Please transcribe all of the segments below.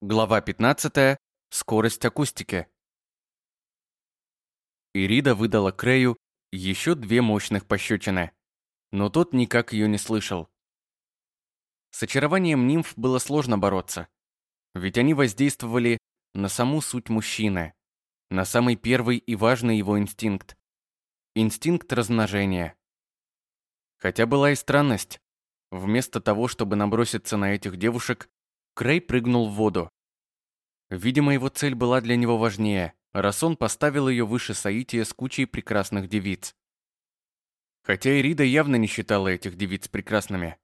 Глава 15. Скорость акустики. Ирида выдала Крею еще две мощных пощечины, но тот никак ее не слышал. С очарованием нимф было сложно бороться, ведь они воздействовали на саму суть мужчины, на самый первый и важный его инстинкт – инстинкт размножения. Хотя была и странность. Вместо того, чтобы наброситься на этих девушек, Крей прыгнул в воду. Видимо, его цель была для него важнее, раз он поставил ее выше Саития с кучей прекрасных девиц. Хотя Ирида явно не считала этих девиц прекрасными.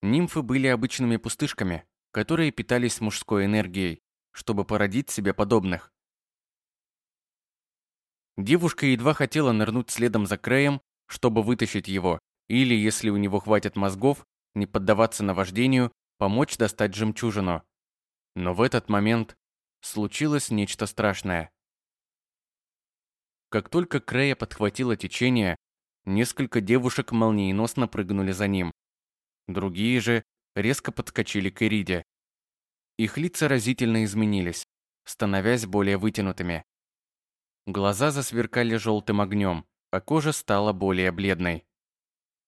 Нимфы были обычными пустышками, которые питались мужской энергией, чтобы породить себе подобных. Девушка едва хотела нырнуть следом за Креем, чтобы вытащить его, или, если у него хватит мозгов, не поддаваться наваждению помочь достать жемчужину. Но в этот момент случилось нечто страшное. Как только Крея подхватило течение, несколько девушек молниеносно прыгнули за ним. Другие же резко подскочили к Эриде. Их лица разительно изменились, становясь более вытянутыми. Глаза засверкали желтым огнем, а кожа стала более бледной.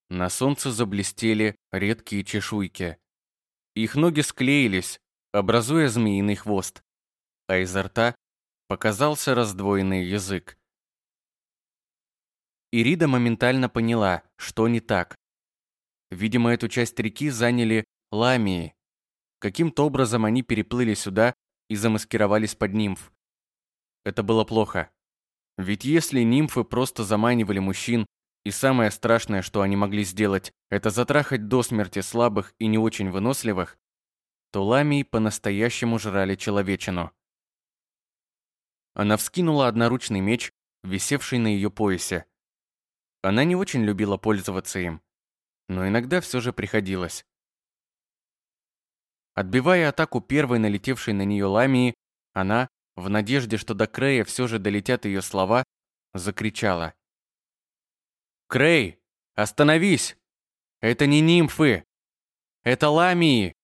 На солнце заблестели редкие чешуйки, их ноги склеились, образуя змеиный хвост, а изо рта показался раздвоенный язык. Ирида моментально поняла, что не так. Видимо, эту часть реки заняли ламии. Каким-то образом они переплыли сюда и замаскировались под нимф. Это было плохо. Ведь если нимфы просто заманивали мужчин и самое страшное, что они могли сделать, это затрахать до смерти слабых и не очень выносливых, то ламии по-настоящему жрали человечину. Она вскинула одноручный меч, висевший на ее поясе. Она не очень любила пользоваться им, но иногда все же приходилось. Отбивая атаку первой налетевшей на нее ламии, она, в надежде, что до Крея все же долетят ее слова, закричала. Крей, остановись! Это не нимфы! Это ламии!»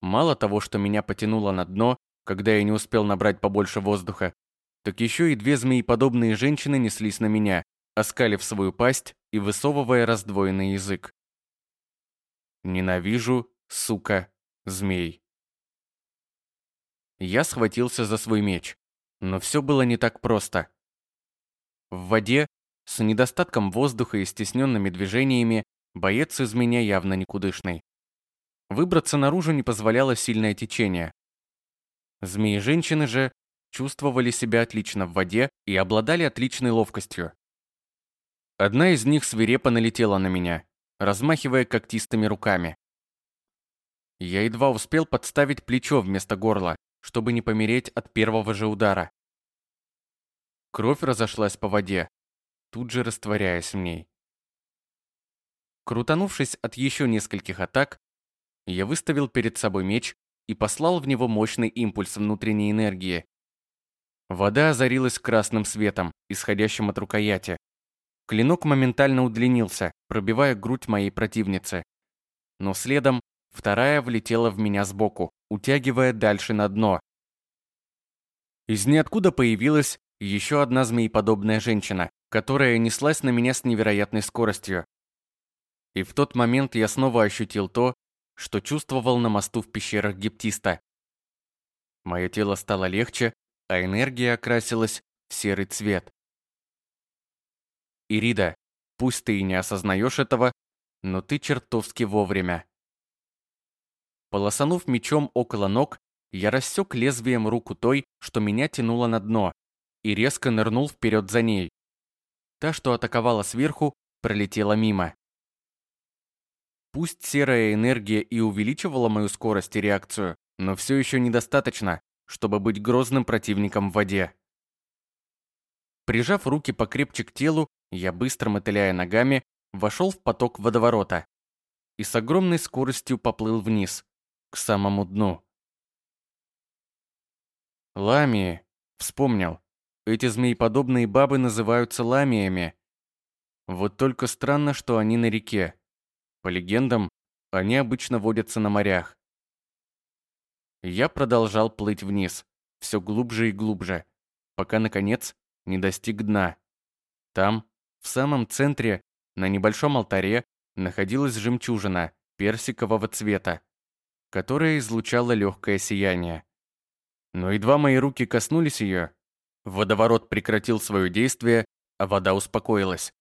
Мало того, что меня потянуло на дно, когда я не успел набрать побольше воздуха, так еще и две змееподобные женщины неслись на меня, оскалив свою пасть и высовывая раздвоенный язык. Ненавижу, сука, змей. Я схватился за свой меч. Но все было не так просто. В воде, с недостатком воздуха и стесненными движениями, боец из меня явно никудышный. Выбраться наружу не позволяло сильное течение. Змеи-женщины же чувствовали себя отлично в воде и обладали отличной ловкостью. Одна из них свирепо налетела на меня, размахивая когтистыми руками. Я едва успел подставить плечо вместо горла, чтобы не помереть от первого же удара. Кровь разошлась по воде, тут же растворяясь в ней. Крутанувшись от еще нескольких атак, я выставил перед собой меч и послал в него мощный импульс внутренней энергии. Вода озарилась красным светом, исходящим от рукояти. Клинок моментально удлинился, пробивая грудь моей противницы. Но следом вторая влетела в меня сбоку, утягивая дальше на дно. Из ниоткуда появилась еще одна змееподобная женщина, которая неслась на меня с невероятной скоростью. И в тот момент я снова ощутил то, что чувствовал на мосту в пещерах Гептиста. Мое тело стало легче, а энергия окрасилась в серый цвет. Ирида, пусть ты и не осознаешь этого, но ты чертовски вовремя. Полосанув мечом около ног, я рассек лезвием руку той, что меня тянуло на дно, и резко нырнул вперед за ней. Та, что атаковала сверху, пролетела мимо. Пусть серая энергия и увеличивала мою скорость и реакцию, но все еще недостаточно, чтобы быть грозным противником в воде. Прижав руки покрепче к телу, я быстро мотыляя ногами, вошел в поток водоворота и с огромной скоростью поплыл вниз, к самому дну. Ламии. Вспомнил. Эти змееподобные бабы называются ламиями. Вот только странно, что они на реке. По легендам, Они обычно водятся на морях. Я продолжал плыть вниз, все глубже и глубже, пока, наконец, не достиг дна. Там, в самом центре, на небольшом алтаре, находилась жемчужина персикового цвета, которая излучала легкое сияние. Но едва мои руки коснулись ее, водоворот прекратил свое действие, а вода успокоилась.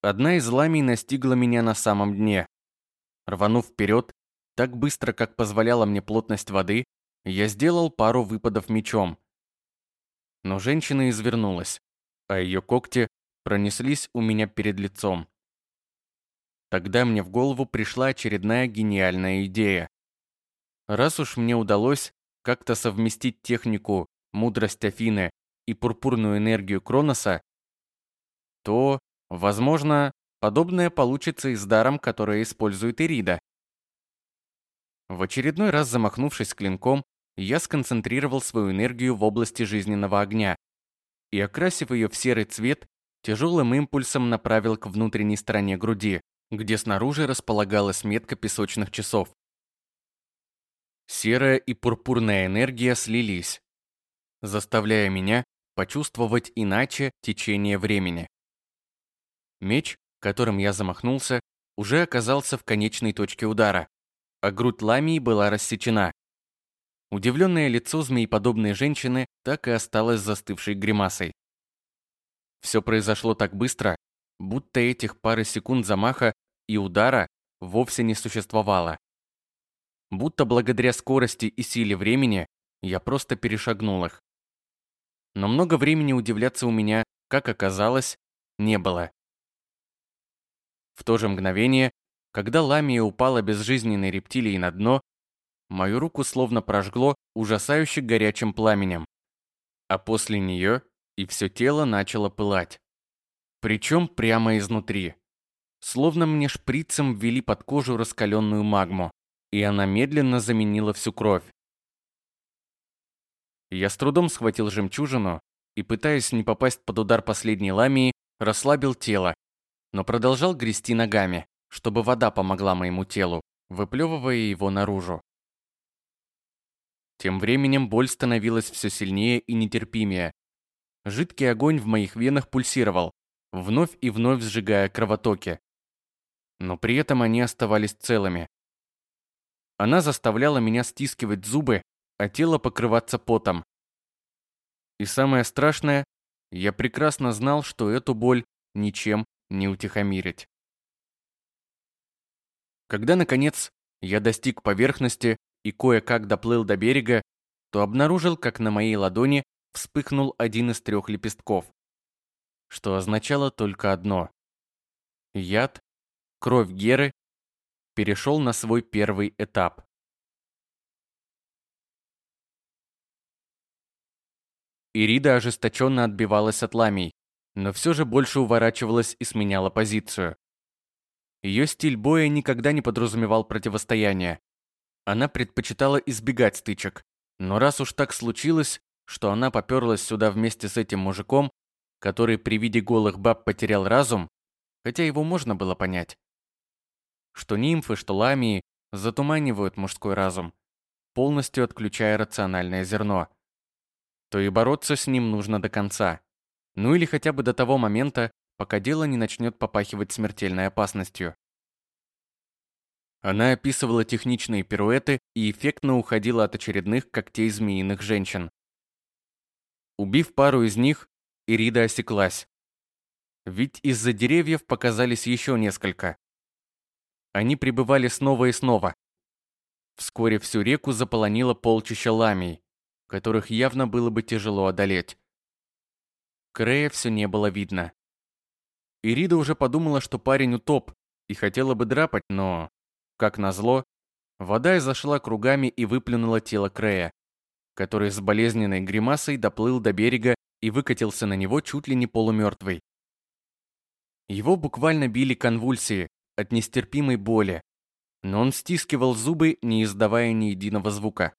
Одна из ламий настигла меня на самом дне. Рванув вперед, так быстро, как позволяла мне плотность воды, я сделал пару выпадов мечом. Но женщина извернулась, а ее когти пронеслись у меня перед лицом. Тогда мне в голову пришла очередная гениальная идея. Раз уж мне удалось как-то совместить технику, мудрость Афины и пурпурную энергию Кроноса, то, возможно, подобное получится и с даром, который использует Ирида. В очередной раз замахнувшись клинком, я сконцентрировал свою энергию в области жизненного огня и, окрасив ее в серый цвет, тяжелым импульсом направил к внутренней стороне груди, где снаружи располагалась метка песочных часов. Серая и пурпурная энергия слились, заставляя меня почувствовать иначе течение времени. Меч, которым я замахнулся, уже оказался в конечной точке удара, а грудь ламии была рассечена. Удивленное лицо змееподобной женщины так и осталось застывшей гримасой. Все произошло так быстро, будто этих пары секунд замаха и удара вовсе не существовало. Будто благодаря скорости и силе времени я просто перешагнул их. Но много времени удивляться у меня, как оказалось, не было. В то же мгновение, когда ламия упала безжизненной рептилией на дно, мою руку словно прожгло ужасающе горячим пламенем. А после нее и все тело начало пылать. Причем прямо изнутри. Словно мне шприцем ввели под кожу раскаленную магму, и она медленно заменила всю кровь. Я с трудом схватил жемчужину и, пытаясь не попасть под удар последней ламии, расслабил тело, но продолжал грести ногами, чтобы вода помогла моему телу, выплевывая его наружу. Тем временем боль становилась все сильнее и нетерпимее. Жидкий огонь в моих венах пульсировал, вновь и вновь сжигая кровотоки. Но при этом они оставались целыми. Она заставляла меня стискивать зубы а тело покрываться потом. И самое страшное, я прекрасно знал, что эту боль ничем не утихомирить. Когда, наконец, я достиг поверхности и кое-как доплыл до берега, то обнаружил, как на моей ладони вспыхнул один из трех лепестков, что означало только одно. Яд, кровь Геры, перешел на свой первый этап. Ирида ожесточенно отбивалась от ламий, но все же больше уворачивалась и сменяла позицию. Ее стиль боя никогда не подразумевал противостояния. Она предпочитала избегать стычек, но раз уж так случилось, что она поперлась сюда вместе с этим мужиком, который при виде голых баб потерял разум, хотя его можно было понять. Что нимфы, что ламии затуманивают мужской разум, полностью отключая рациональное зерно – то и бороться с ним нужно до конца. Ну или хотя бы до того момента, пока дело не начнет попахивать смертельной опасностью. Она описывала техничные пируэты и эффектно уходила от очередных когтей змеиных женщин. Убив пару из них, Ирида осеклась. Ведь из-за деревьев показались еще несколько. Они прибывали снова и снова. Вскоре всю реку заполонило полчища ламий которых явно было бы тяжело одолеть. Крея все не было видно. Ирида уже подумала, что парень утоп, и хотела бы драпать, но, как назло, вода изошла кругами и выплюнула тело Крея, который с болезненной гримасой доплыл до берега и выкатился на него чуть ли не полумертвый. Его буквально били конвульсии от нестерпимой боли, но он стискивал зубы, не издавая ни единого звука.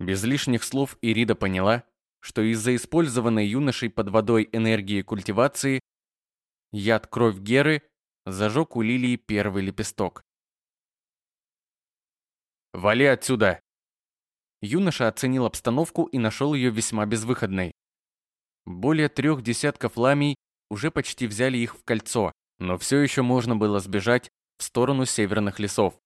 Без лишних слов Ирида поняла, что из-за использованной юношей под водой энергии культивации яд кровь Геры зажег у лилии первый лепесток. «Вали отсюда!» Юноша оценил обстановку и нашел ее весьма безвыходной. Более трех десятков ламий уже почти взяли их в кольцо, но все еще можно было сбежать в сторону северных лесов.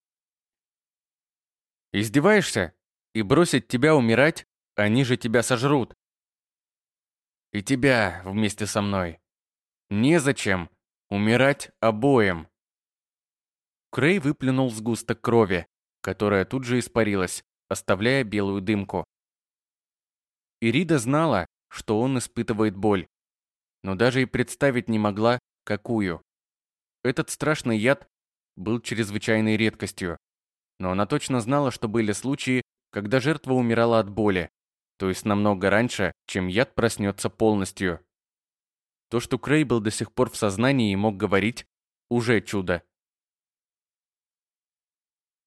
«Издеваешься? И бросить тебя умирать? Они же тебя сожрут!» «И тебя вместе со мной. Незачем умирать обоим!» Крей выплюнул сгусток крови, которая тут же испарилась, оставляя белую дымку. Ирида знала, что он испытывает боль, но даже и представить не могла, какую. Этот страшный яд был чрезвычайной редкостью, но она точно знала, что были случаи, когда жертва умирала от боли, то есть намного раньше, чем яд проснется полностью. То, что Крей был до сих пор в сознании и мог говорить, уже чудо.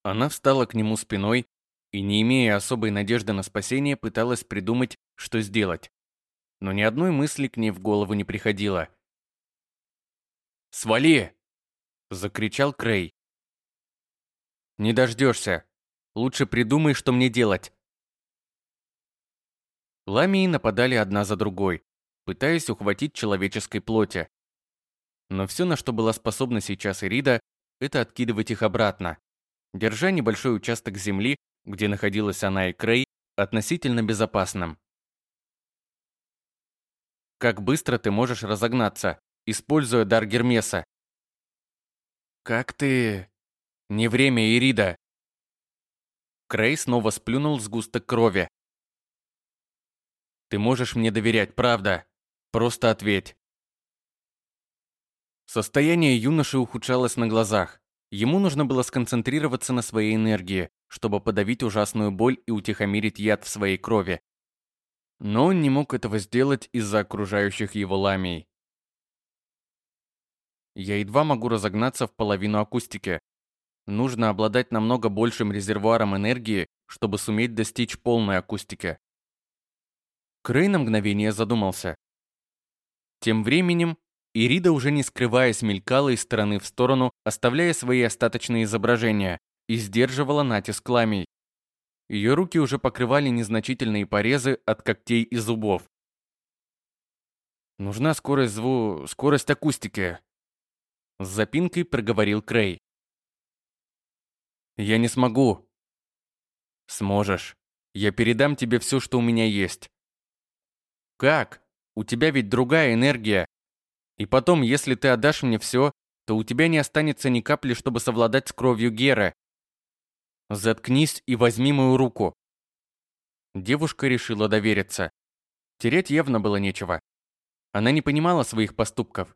Она встала к нему спиной и, не имея особой надежды на спасение, пыталась придумать, что сделать. Но ни одной мысли к ней в голову не приходило. «Свали!» – закричал Крей. «Не дождешься. Лучше придумай, что мне делать». Ламии нападали одна за другой, пытаясь ухватить человеческой плоти. Но все, на что была способна сейчас Ирида, это откидывать их обратно, держа небольшой участок земли, где находилась она и Крей, относительно безопасным. Как быстро ты можешь разогнаться, используя дар Гермеса? Как ты... Не время, Ирида. Крей снова сплюнул сгусток крови. Ты можешь мне доверять, правда? Просто ответь. Состояние юноши ухудшалось на глазах. Ему нужно было сконцентрироваться на своей энергии, чтобы подавить ужасную боль и утихомирить яд в своей крови. Но он не мог этого сделать из-за окружающих его ламий. Я едва могу разогнаться в половину акустики. Нужно обладать намного большим резервуаром энергии, чтобы суметь достичь полной акустики. Крей на мгновение задумался. Тем временем Ирида уже не скрываясь мелькала из стороны в сторону, оставляя свои остаточные изображения, и сдерживала натиск ламий. Ее руки уже покрывали незначительные порезы от когтей и зубов. «Нужна скорость зву... скорость акустики», — с запинкой проговорил Крей. «Я не смогу». «Сможешь. Я передам тебе все, что у меня есть». «Как? У тебя ведь другая энергия, и потом, если ты отдашь мне все, то у тебя не останется ни капли, чтобы совладать с кровью Геры. Заткнись и возьми мою руку. Девушка решила довериться. Тереть явно было нечего. Она не понимала своих поступков.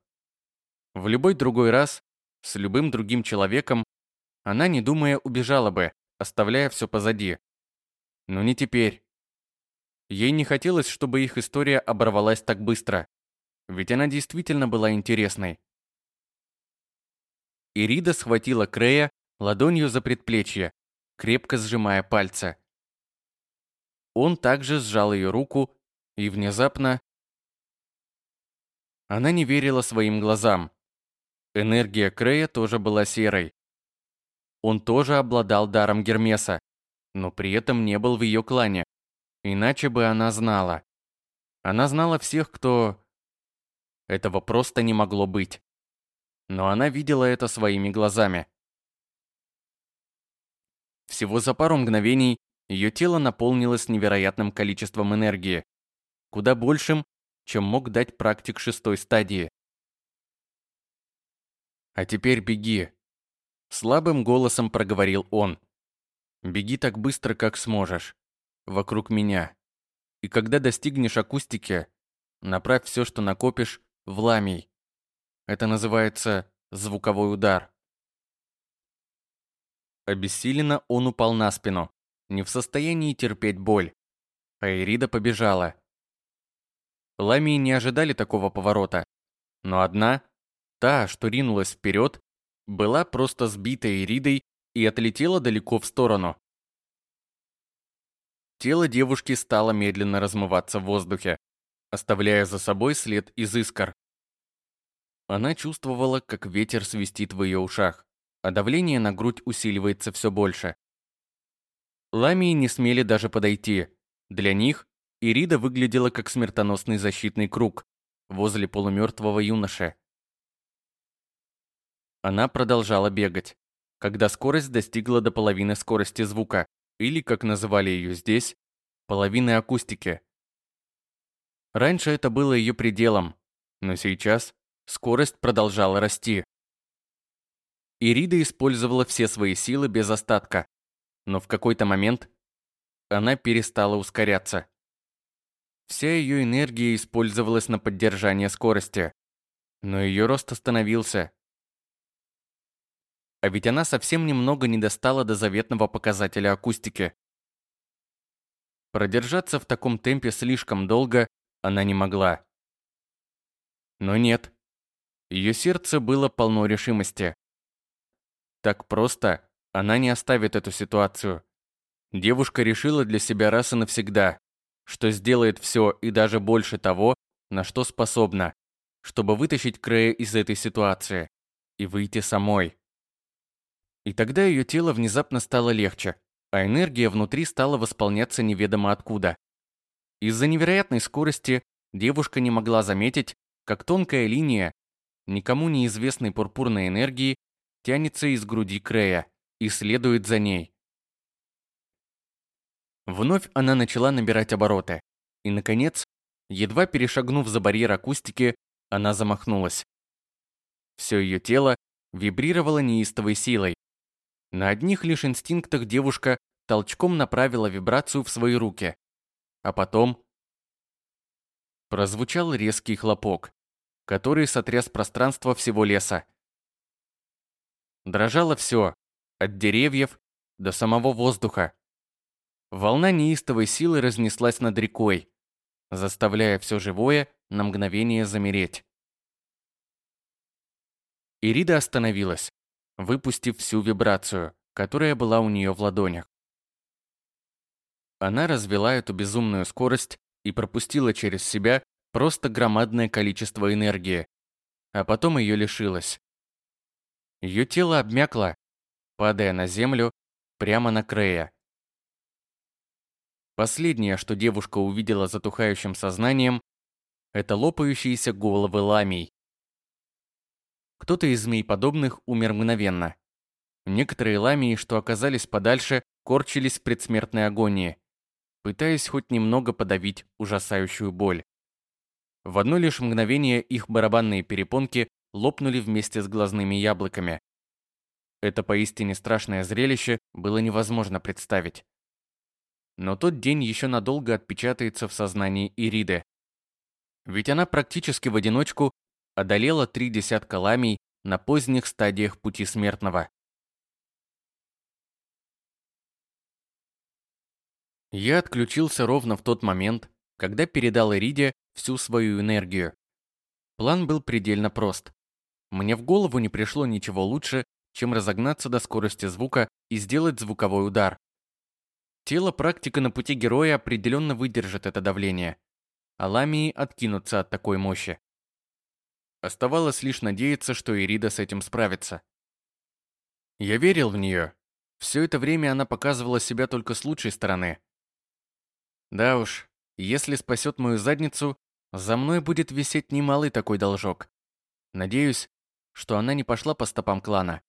В любой другой раз, с любым другим человеком, она, не думая, убежала бы, оставляя все позади. Но не теперь. Ей не хотелось, чтобы их история оборвалась так быстро. Ведь она действительно была интересной. Ирида схватила Крея ладонью за предплечье, крепко сжимая пальцы. Он также сжал ее руку, и внезапно... Она не верила своим глазам. Энергия Крея тоже была серой. Он тоже обладал даром Гермеса, но при этом не был в ее клане. Иначе бы она знала. Она знала всех, кто этого просто не могло быть. Но она видела это своими глазами. Всего за пару мгновений ее тело наполнилось невероятным количеством энергии, куда большим, чем мог дать практик шестой стадии. «А теперь беги», — слабым голосом проговорил он. «Беги так быстро, как сможешь. Вокруг меня. И когда достигнешь акустики, направь все, что накопишь, Вламий. Это называется звуковой удар. Обессиленно он упал на спину, не в состоянии терпеть боль. А Ирида побежала. Ламии не ожидали такого поворота. Но одна, та, что ринулась вперед, была просто сбита Иридой и отлетела далеко в сторону. Тело девушки стало медленно размываться в воздухе, оставляя за собой след из искр. Она чувствовала, как ветер свистит в ее ушах, а давление на грудь усиливается все больше. Ламии не смели даже подойти. Для них Ирида выглядела как смертоносный защитный круг возле полумертвого юноши. Она продолжала бегать, когда скорость достигла до половины скорости звука, или, как называли ее здесь, половины акустики. Раньше это было ее пределом, но сейчас скорость продолжала расти. Ирида использовала все свои силы без остатка, но в какой-то момент она перестала ускоряться. Вся ее энергия использовалась на поддержание скорости, но ее рост остановился. А ведь она совсем немного не достала до заветного показателя акустики. Продержаться в таком темпе слишком долго она не могла. Но нет. Ее сердце было полно решимости. Так просто она не оставит эту ситуацию. Девушка решила для себя раз и навсегда, что сделает все и даже больше того, на что способна, чтобы вытащить Крея из этой ситуации и выйти самой. И тогда ее тело внезапно стало легче, а энергия внутри стала восполняться неведомо откуда. Из-за невероятной скорости девушка не могла заметить, как тонкая линия никому неизвестной пурпурной энергии тянется из груди Крея и следует за ней. Вновь она начала набирать обороты. И, наконец, едва перешагнув за барьер акустики, она замахнулась. Все ее тело вибрировало неистовой силой. На одних лишь инстинктах девушка толчком направила вибрацию в свои руки. А потом прозвучал резкий хлопок, который сотряс пространство всего леса. Дрожало все, от деревьев до самого воздуха. Волна неистовой силы разнеслась над рекой, заставляя все живое на мгновение замереть. Ирида остановилась, выпустив всю вибрацию, которая была у нее в ладонях. Она развела эту безумную скорость и пропустила через себя просто громадное количество энергии, а потом ее лишилась. Ее тело обмякло, падая на землю прямо на Крея. Последнее, что девушка увидела затухающим сознанием, это лопающиеся головы ламий. Кто-то из змей подобных умер мгновенно. Некоторые ламии, что оказались подальше, корчились в предсмертной агонии, пытаясь хоть немного подавить ужасающую боль. В одно лишь мгновение их барабанные перепонки лопнули вместе с глазными яблоками. Это поистине страшное зрелище было невозможно представить. Но тот день еще надолго отпечатается в сознании Ириды. Ведь она практически в одиночку одолела три десятка ламий на поздних стадиях пути смертного. Я отключился ровно в тот момент, когда передал Ириде всю свою энергию. План был предельно прост. Мне в голову не пришло ничего лучше, чем разогнаться до скорости звука и сделать звуковой удар. Тело практика на пути героя определенно выдержит это давление, а ламии откинутся от такой мощи. Оставалось лишь надеяться, что Ирида с этим справится. Я верил в нее. Все это время она показывала себя только с лучшей стороны. Да уж, если спасет мою задницу, за мной будет висеть немалый такой должок. Надеюсь, что она не пошла по стопам клана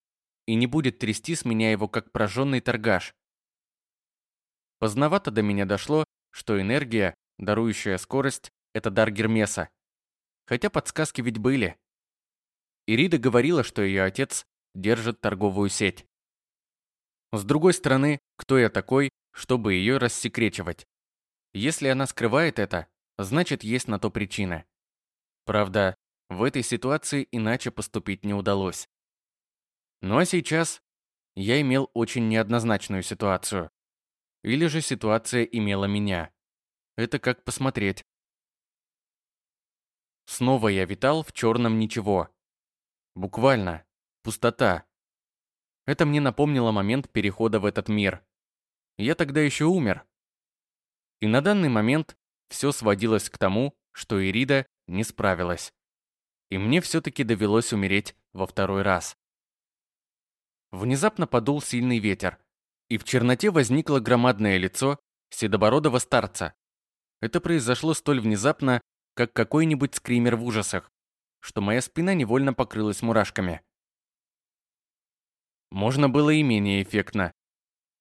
и не будет трясти с меня его как прожженный торгаш, Поздновато до меня дошло, что энергия, дарующая скорость, это дар Гермеса. Хотя подсказки ведь были. Ирида говорила, что ее отец держит торговую сеть. С другой стороны, кто я такой, чтобы ее рассекречивать? Если она скрывает это, значит есть на то причина. Правда, в этой ситуации иначе поступить не удалось. Ну а сейчас я имел очень неоднозначную ситуацию. Или же ситуация имела меня. Это как посмотреть. Снова я витал в черном ничего. Буквально. Пустота. Это мне напомнило момент перехода в этот мир. Я тогда еще умер. И на данный момент все сводилось к тому, что Ирида не справилась. и мне все-таки довелось умереть во второй раз. Внезапно подул сильный ветер, и в черноте возникло громадное лицо седобородого старца. Это произошло столь внезапно, как какой-нибудь скример в ужасах, что моя спина невольно покрылась мурашками. Можно было и менее эффектно.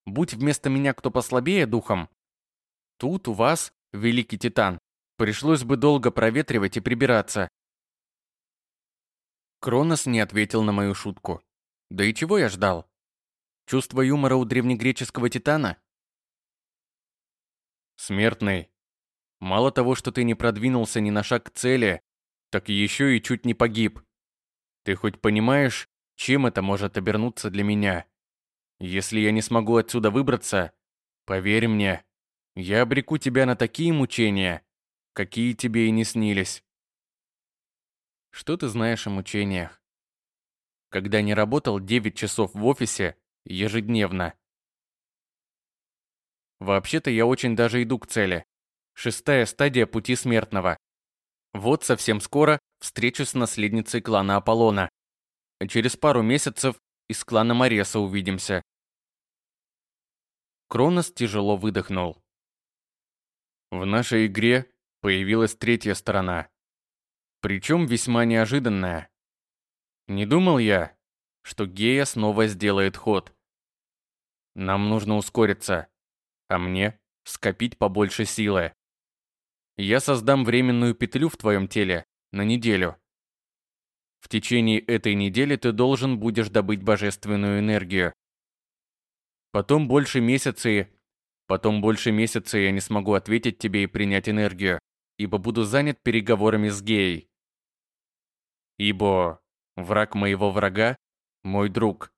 Будь вместо меня кто послабее духом, тут у вас, великий титан, пришлось бы долго проветривать и прибираться. Кронос не ответил на мою шутку. Да и чего я ждал? Чувство юмора у древнегреческого титана? Смертный. Мало того, что ты не продвинулся ни на шаг к цели, так еще и чуть не погиб. Ты хоть понимаешь, чем это может обернуться для меня? Если я не смогу отсюда выбраться, поверь мне, я обреку тебя на такие мучения, какие тебе и не снились. Что ты знаешь о мучениях? Когда не работал 9 часов в офисе ежедневно. Вообще-то я очень даже иду к цели. Шестая стадия пути смертного. Вот совсем скоро встречусь с наследницей клана Аполлона. Через пару месяцев из клана Мареса увидимся. Кронос тяжело выдохнул. В нашей игре появилась третья сторона. Причем весьма неожиданная. Не думал я, что Гея снова сделает ход. Нам нужно ускориться, а мне скопить побольше силы. Я создам временную петлю в твоем теле на неделю. В течение этой недели ты должен будешь добыть божественную энергию. Потом больше месяца. Потом больше месяца я не смогу ответить тебе и принять энергию, ибо буду занят переговорами с геей. Ибо враг моего врага – мой друг.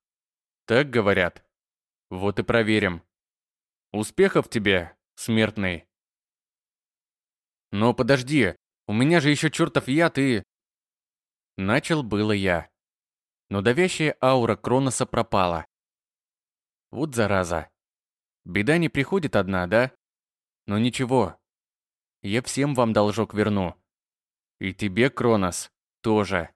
Так говорят. Вот и проверим. Успехов тебе, смертный. Но подожди, у меня же еще чертов яд и... Начал было я. Но давящая аура Кроноса пропала. Вот зараза. Беда не приходит одна, да? Но ничего. Я всем вам должок верну. И тебе, Кронос, тоже.